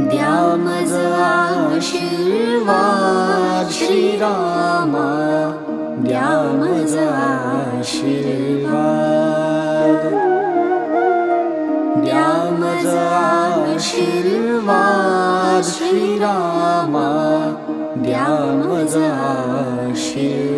ज्ञान श्रीरामा। ज्ञान शिल्वा ज्ञान शिल्वा श्रीरामान शी